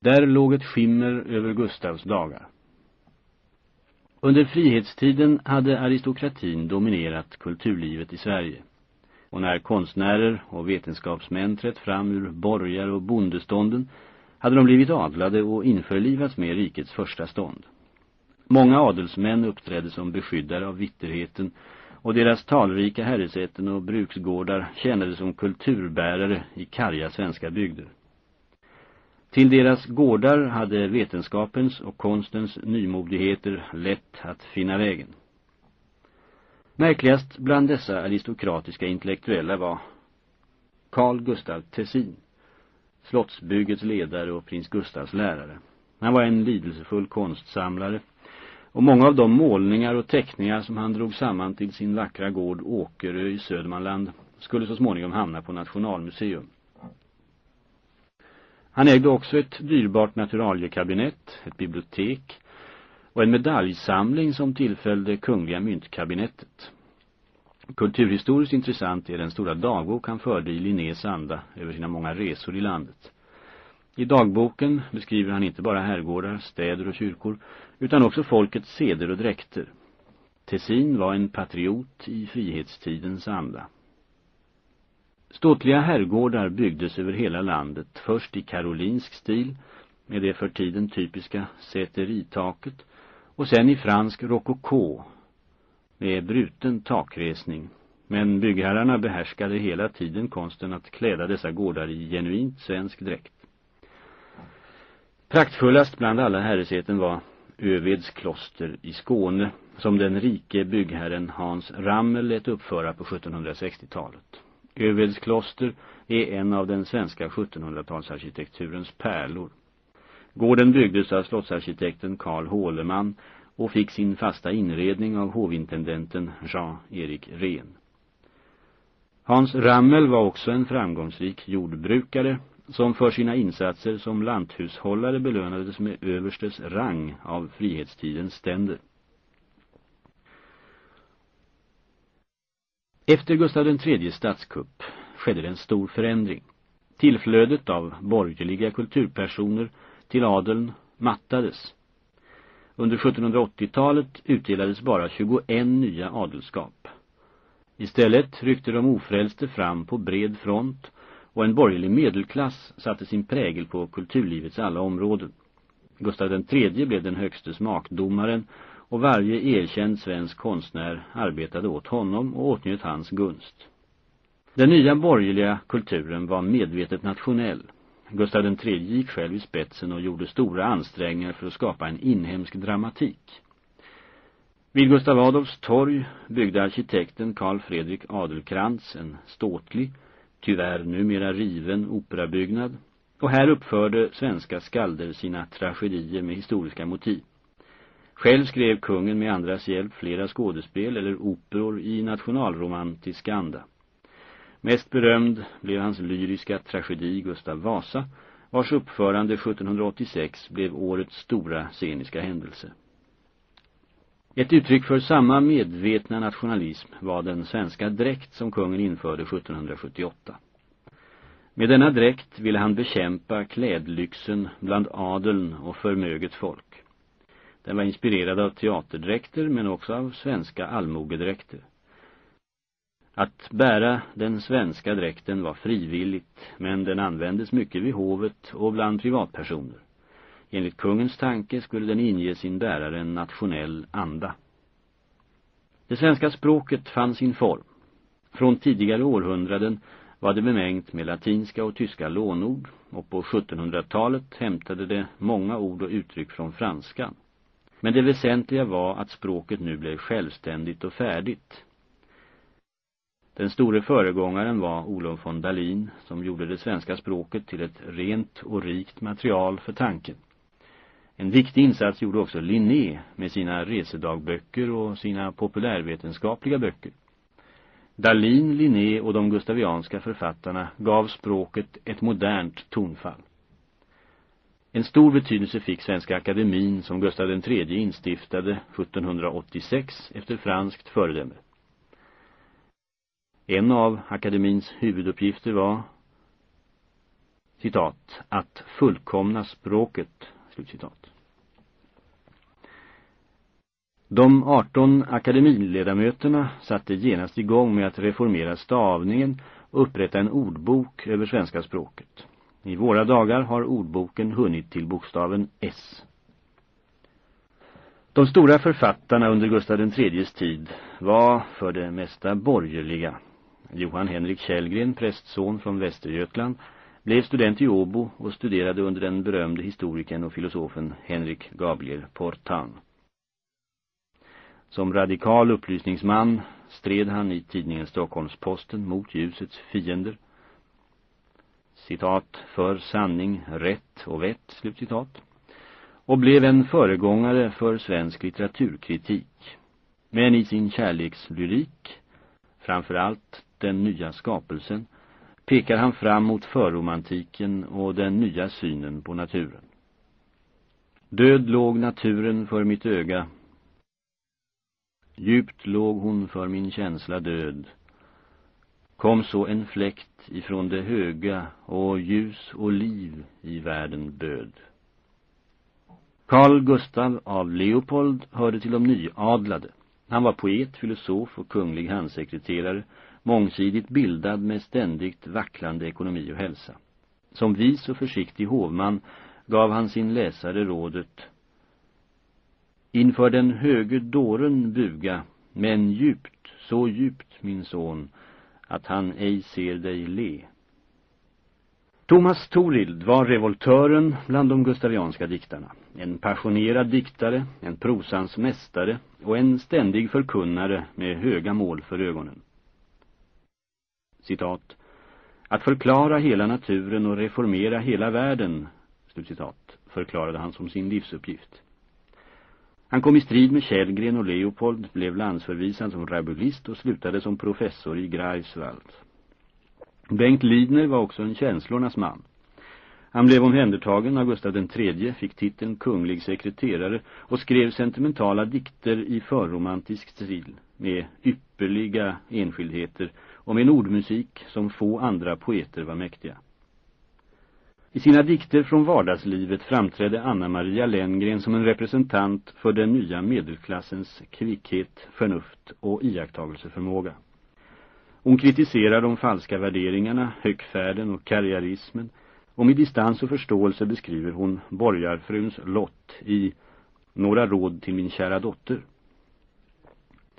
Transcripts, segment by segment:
Där låg ett skimmer över Gustavs dagar. Under frihetstiden hade aristokratin dominerat kulturlivet i Sverige. Och när konstnärer och vetenskapsmän trätt fram ur borgar och bondestånden hade de blivit adlade och införlivats med rikets första stånd. Många adelsmän uppträdde som beskyddare av vitterheten och deras talrika herresäten och bruksgårdar tjänade som kulturbärare i karga svenska bygder. Till deras gårdar hade vetenskapens och konstens nymodigheter lätt att finna vägen. Märkligast bland dessa aristokratiska intellektuella var Carl Gustav Tessin, slottsbyggets ledare och prins Gustavs lärare. Han var en lidelsefull konstsamlare och många av de målningar och teckningar som han drog samman till sin vackra gård Åkerö i Södermanland skulle så småningom hamna på Nationalmuseum. Han ägde också ett dyrbart naturaliekabinett, ett bibliotek och en medaljsamling som tillfällde kungliga myntkabinettet. Kulturhistoriskt intressant är den stora dagbok han förde i Linnés anda över sina många resor i landet. I dagboken beskriver han inte bara herrgårdar, städer och kyrkor utan också folkets seder och dräkter. Tessin var en patriot i frihetstidens anda. Ståtliga herrgårdar byggdes över hela landet, först i karolinsk stil med det för tiden typiska säteritaket och sen i fransk rokoko med bruten takresning. Men byggherrarna behärskade hela tiden konsten att kläda dessa gårdar i genuint svensk dräkt. Praktfullast bland alla herresäten var Öveds kloster i Skåne som den rike byggherren Hans Rammel lät uppföra på 1760-talet. Öveds kloster är en av den svenska 1700-talsarkitekturens pärlor. Gården byggdes av slottsarkitekten Karl Håleman och fick sin fasta inredning av hovintendenten Jean-Erik Ren. Hans Rammel var också en framgångsrik jordbrukare som för sina insatser som lanthushållare belönades med överstes rang av frihetstidens ständer. Efter Gustav III statskupp skedde det en stor förändring. Tillflödet av borgerliga kulturpersoner till adeln mattades. Under 1780-talet utdelades bara 21 nya adelskap. Istället ryckte de ofrälste fram på bred front och en borgerlig medelklass satte sin prägel på kulturlivets alla områden. Gustav III blev den högste smakdomaren och varje erkänd svensk konstnär arbetade åt honom och åtnjöt hans gunst. Den nya borgerliga kulturen var medvetet nationell. Gustav III gick själv i spetsen och gjorde stora ansträngningar för att skapa en inhemsk dramatik. Vid Gustav Adolfs torg byggde arkitekten Carl Fredrik Adelkrantz en ståtlig, tyvärr numera riven operabyggnad och här uppförde svenska skalder sina tragedier med historiska motiv. Själv skrev kungen med andras hjälp flera skådespel eller operor i nationalromantisk anda. Mest berömd blev hans lyriska tragedi Gustav Vasa, vars uppförande 1786 blev årets stora sceniska händelse. Ett uttryck för samma medvetna nationalism var den svenska dräkt som kungen införde 1778. Med denna dräkt ville han bekämpa klädlyxen bland adeln och förmöget folk. Den var inspirerad av teaterdräkter men också av svenska allmogedräkter. Att bära den svenska dräkten var frivilligt men den användes mycket vid hovet och bland privatpersoner. Enligt kungens tanke skulle den inge sin bärare en nationell anda. Det svenska språket fann sin form. Från tidigare århundraden var det bemängt med latinska och tyska lånord och på 1700-talet hämtade det många ord och uttryck från franskan. Men det väsentliga var att språket nu blev självständigt och färdigt. Den store föregångaren var Olof von Dalin som gjorde det svenska språket till ett rent och rikt material för tanken. En viktig insats gjorde också Linné med sina resedagböcker och sina populärvetenskapliga böcker. Dalin, Linné och de gustavianska författarna gav språket ett modernt tonfall. En stor betydelse fick Svenska akademin som Gustav III instiftade 1786 efter franskt föredöme. En av akademins huvuduppgifter var citat, att fullkomna språket, slutcitat. De 18 akademiledamöterna satte genast igång med att reformera stavningen och upprätta en ordbok över svenska språket. I våra dagar har ordboken hunnit till bokstaven S. De stora författarna under Gustav IIIs tid var för det mesta borgerliga. Johan Henrik Källgren, prästson från Västergötland, blev student i Åbo och studerade under den berömde historikern och filosofen Henrik Gabriel Portan. Som radikal upplysningsman stred han i tidningen Stockholmsposten mot ljusets fiender. Citat, för sanning, rätt och vett, slutcitat. Och blev en föregångare för svensk litteraturkritik. Men i sin kärlekslyrik, framförallt den nya skapelsen, pekar han fram mot förromantiken och den nya synen på naturen. Död låg naturen för mitt öga, Djupt låg hon för min känsla död. Kom så en fläkt ifrån det höga och ljus och liv i världen böd. Carl Gustav av Leopold hörde till de nyadlade. Han var poet, filosof och kunglig handsekreterare, mångsidigt bildad med ständigt vacklande ekonomi och hälsa. Som vis och försiktig hovman gav han sin läsare rådet Inför den höge dåren buga, men djupt, så djupt, min son, att han ej ser dig le. Thomas Torild var revoltören bland de gustavianska diktarna. En passionerad diktare, en prosans mästare och en ständig förkunnare med höga mål för ögonen. Citat. Att förklara hela naturen och reformera hela världen, slutcitat, förklarade han som sin livsuppgift. Han kom i strid med Källgren och Leopold, blev landsförvisad som rabulist och slutade som professor i Greifswald. Bengt Lidner var också en känslornas man. Han blev omhändertagen av Gustav III, fick titeln kunglig sekreterare och skrev sentimentala dikter i förromantisk stil med ypperliga enskildheter och med en ordmusik som få andra poeter var mäktiga. I sina dikter från vardagslivet framträdde Anna Maria Lenngren som en representant för den nya medelklassens kvickhet, förnuft och iakttagelseförmåga. Hon kritiserar de falska värderingarna, högfärden och karriärismen och med distans och förståelse beskriver hon borgarfruns lott i Några råd till min kära dotter.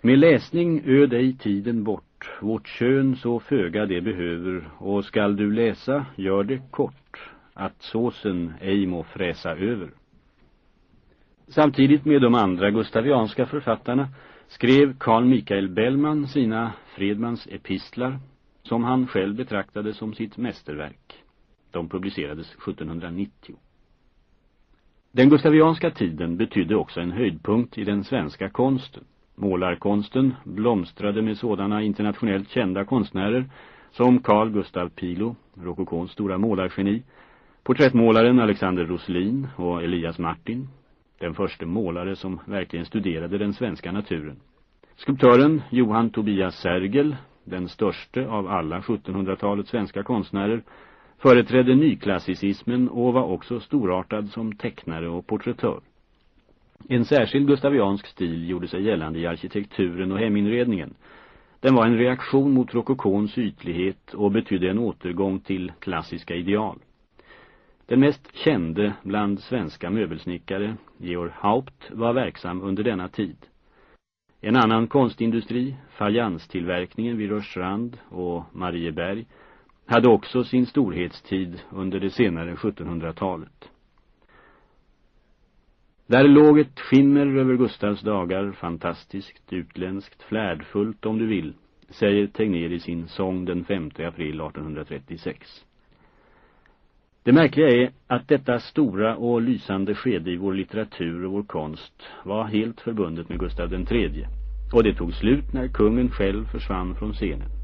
Med läsning öd ej tiden bort, vårt kön så föga det behöver, och skall du läsa, gör det kort att såsen ej må fräsa över. Samtidigt med de andra gustavianska författarna skrev Carl Michael Bellman sina Fredmans epistlar som han själv betraktade som sitt mästerverk. De publicerades 1790. Den gustavianska tiden betydde också en höjdpunkt i den svenska konsten. Målarkonsten blomstrade med sådana internationellt kända konstnärer som Carl Gustav Pilo, rokokons stora målargeni, Porträttmålaren Alexander Roslin och Elias Martin, den första målare som verkligen studerade den svenska naturen. Skulptören Johan Tobias Sergel, den störste av alla 1700-talets svenska konstnärer, företrädde nyklassicismen och var också storartad som tecknare och porträttör. En särskild gustaviansk stil gjorde sig gällande i arkitekturen och heminredningen. Den var en reaktion mot rokokons ytlighet och betydde en återgång till klassiska ideal. Den mest kände bland svenska möbelsnickare, Georg Haupt, var verksam under denna tid. En annan konstindustri, fajanstillverkningen vid Rörstrand och Marieberg, hade också sin storhetstid under det senare 1700-talet. Där låg ett skimmer över Gustavs dagar, fantastiskt, utländskt, flärdfullt om du vill, säger Tegnér i sin sång den 5 april 1836. Det märkliga är att detta stora och lysande skede i vår litteratur och vår konst var helt förbundet med Gustav III. Och det tog slut när kungen själv försvann från scenen.